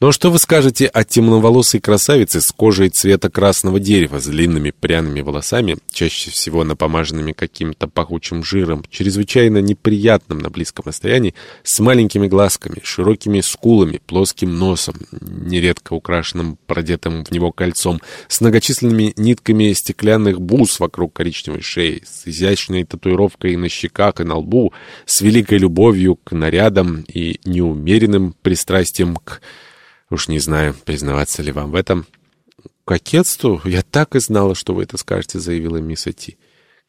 Но что вы скажете о темноволосой красавице с кожей цвета красного дерева, с длинными пряными волосами, чаще всего напомаженными каким-то пахучим жиром, чрезвычайно неприятным на близком расстоянии, с маленькими глазками, широкими скулами, плоским носом, нередко украшенным продетым в него кольцом, с многочисленными нитками стеклянных бус вокруг коричневой шеи, с изящной татуировкой на щеках и на лбу, с великой любовью к нарядам и неумеренным пристрастием к Уж не знаю, признаваться ли вам в этом. «Кокетству? Я так и знала, что вы это скажете», — заявила мисс Эти.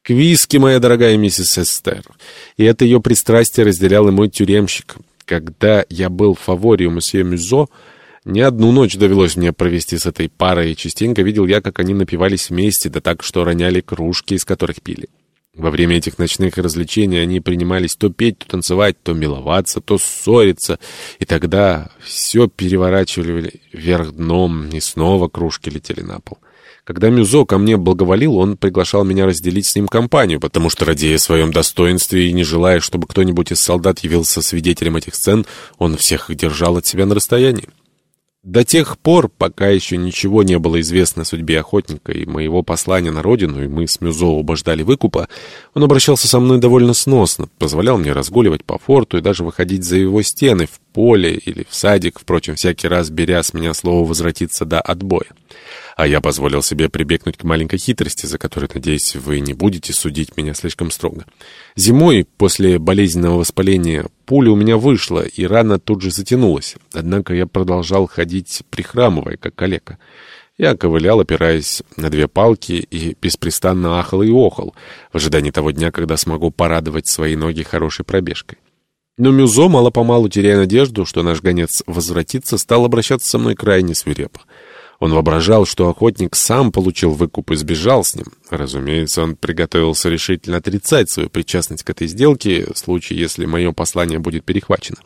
«К виски, моя дорогая миссис Эстер». И это ее пристрастие разделял и мой тюремщик. Когда я был в фаворе у месье Мюзо, не одну ночь довелось мне провести с этой парой, и частенько видел я, как они напивались вместе, да так, что роняли кружки, из которых пили. Во время этих ночных развлечений они принимались то петь, то танцевать, то миловаться, то ссориться, и тогда все переворачивали вверх дном, и снова кружки летели на пол. Когда Мюзо ко мне благоволил, он приглашал меня разделить с ним компанию, потому что, радея о своем достоинстве и не желая, чтобы кто-нибудь из солдат явился свидетелем этих сцен, он всех их держал от себя на расстоянии. До тех пор, пока еще ничего не было известно судьбе охотника и моего послания на родину, и мы с Мюзо оба выкупа, он обращался со мной довольно сносно, позволял мне разгуливать по форту и даже выходить за его стены, в поле или в садик, впрочем, всякий раз беря с меня слово возвратиться до отбоя а я позволил себе прибегнуть к маленькой хитрости, за которой, надеюсь, вы не будете судить меня слишком строго. Зимой, после болезненного воспаления, пуля у меня вышла, и рана тут же затянулась. Однако я продолжал ходить, прихрамывая, как калека. Я ковылял, опираясь на две палки, и беспрестанно ахал и охал, в ожидании того дня, когда смогу порадовать свои ноги хорошей пробежкой. Но Мюзо, мало-помалу теряя надежду, что наш гонец возвратится, стал обращаться со мной крайне свирепо. Он воображал, что охотник сам получил выкуп и сбежал с ним. Разумеется, он приготовился решительно отрицать свою причастность к этой сделке, в случае, если мое послание будет перехвачено.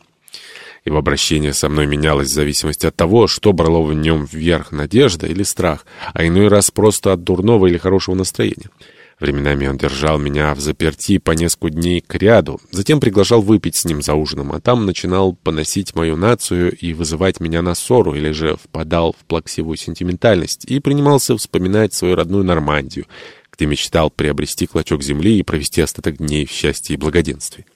Его обращение со мной менялось в зависимости от того, что брало в нем вверх надежда или страх, а иной раз просто от дурного или хорошего настроения. Временами он держал меня в заперти по несколько дней к ряду, затем приглашал выпить с ним за ужином, а там начинал поносить мою нацию и вызывать меня на ссору, или же впадал в плаксивую сентиментальность и принимался вспоминать свою родную Нормандию, где мечтал приобрести клочок земли и провести остаток дней в счастье и благоденствии.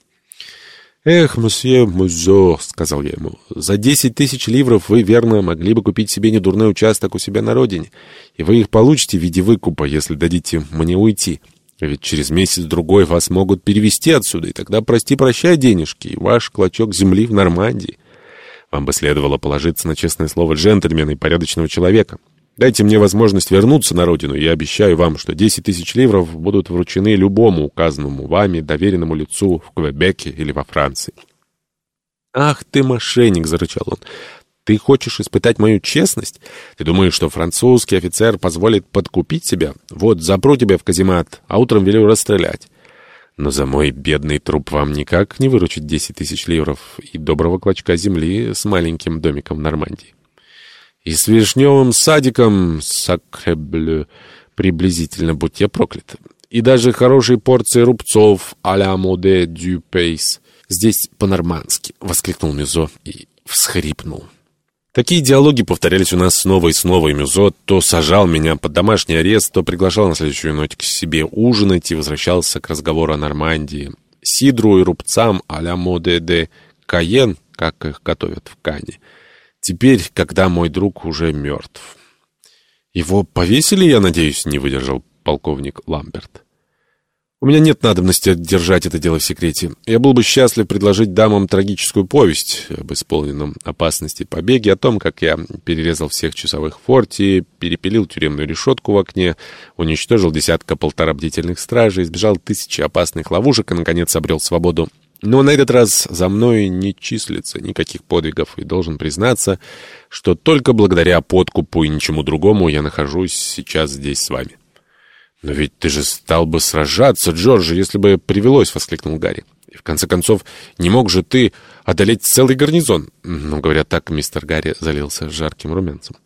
«Эх, мсье Музо», — сказал я ему, — «за десять тысяч ливров вы, верно, могли бы купить себе недурной участок у себя на родине, и вы их получите в виде выкупа, если дадите мне уйти. Ведь через месяц-другой вас могут перевести отсюда, и тогда прости-прощай денежки и ваш клочок земли в Нормандии. Вам бы следовало положиться на честное слово джентльмена и порядочного человека». Дайте мне возможность вернуться на родину, и я обещаю вам, что 10 тысяч ливров будут вручены любому указанному вами доверенному лицу в Квебеке или во Франции. «Ах ты, мошенник!» — зарычал он. «Ты хочешь испытать мою честность? Ты думаешь, что французский офицер позволит подкупить себя? Вот, запру тебя в каземат, а утром велю расстрелять». Но за мой бедный труп вам никак не выручить 10 тысяч ливров и доброго клочка земли с маленьким домиком в Нормандии. И с вишневым садиком, сакреблю, приблизительно, будь я проклят. И даже хорошей порции рубцов а-ля моде дю пейс. Здесь по-нормански, — воскликнул Мюзо и всхрипнул. Такие диалоги повторялись у нас снова и снова, и Мюзо то сажал меня под домашний арест, то приглашал на следующую ночь к себе ужинать и возвращался к разговору о Нормандии. Сидру и рубцам а-ля моде де Каен, как их готовят в Кане — Теперь, когда мой друг уже мертв. Его повесили, я надеюсь, не выдержал полковник Ламберт. У меня нет надобности держать это дело в секрете. Я был бы счастлив предложить дамам трагическую повесть об исполненном опасности побеге, о том, как я перерезал всех часовых в форте, перепилил тюремную решетку в окне, уничтожил десятка-полтора бдительных стражей, избежал тысячи опасных ловушек и, наконец, обрел свободу. Но на этот раз за мной не числится никаких подвигов, и должен признаться, что только благодаря подкупу и ничему другому я нахожусь сейчас здесь с вами. «Но ведь ты же стал бы сражаться, Джорджи, если бы привелось!» — воскликнул Гарри. «И в конце концов, не мог же ты одолеть целый гарнизон?» Ну, говоря так, мистер Гарри залился жарким румянцем.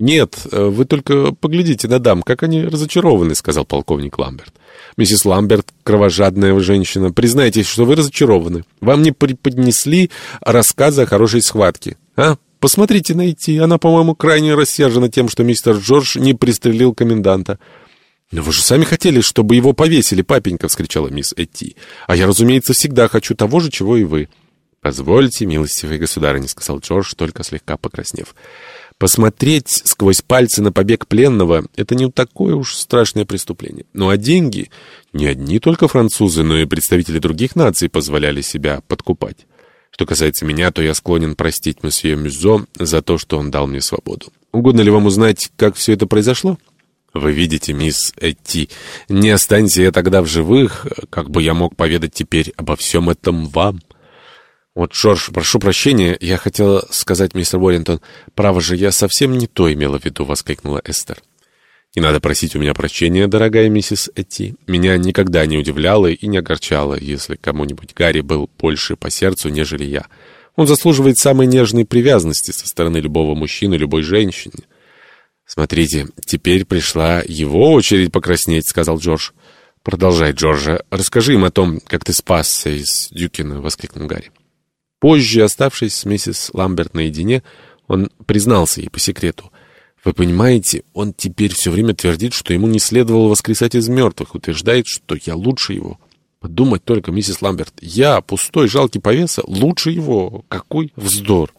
«Нет, вы только поглядите на дам, как они разочарованы», — сказал полковник Ламберт. «Миссис Ламберт, кровожадная женщина, признайтесь, что вы разочарованы. Вам не преподнесли рассказы о хорошей схватке. А? Посмотрите найти. Она, по-моему, крайне рассержена тем, что мистер Джордж не пристрелил коменданта». «Но вы же сами хотели, чтобы его повесили, папенька!» — вскричала мисс Эти. «А я, разумеется, всегда хочу того же, чего и вы». «Позвольте, милостивый государыня», — сказал Джордж, только слегка покраснев. «Посмотреть сквозь пальцы на побег пленного — это не такое уж страшное преступление. Ну а деньги? Не одни только французы, но и представители других наций позволяли себя подкупать. Что касается меня, то я склонен простить месье Мюзо за то, что он дал мне свободу. Угодно ли вам узнать, как все это произошло?» «Вы видите, мисс Эти, не останься я тогда в живых, как бы я мог поведать теперь обо всем этом вам?» «Вот, Джордж, прошу прощения, я хотела сказать, мистер Уоррингтон, право же, я совсем не то имела в виду», — воскликнула Эстер. «Не надо просить у меня прощения, дорогая миссис Эти. Меня никогда не удивляло и не огорчало, если кому-нибудь Гарри был больше по сердцу, нежели я. Он заслуживает самой нежной привязанности со стороны любого мужчины, любой женщины». «Смотрите, теперь пришла его очередь покраснеть», — сказал Джордж. «Продолжай, Джорджа. Расскажи им о том, как ты спасся из Дюкина», — воскликнул Гарри. Позже, оставшись с миссис Ламберт наедине, он признался ей по секрету. «Вы понимаете, он теперь все время твердит, что ему не следовало воскресать из мертвых, утверждает, что я лучше его. Подумать только, миссис Ламберт, я, пустой, жалкий повеса, лучше его. Какой вздор!»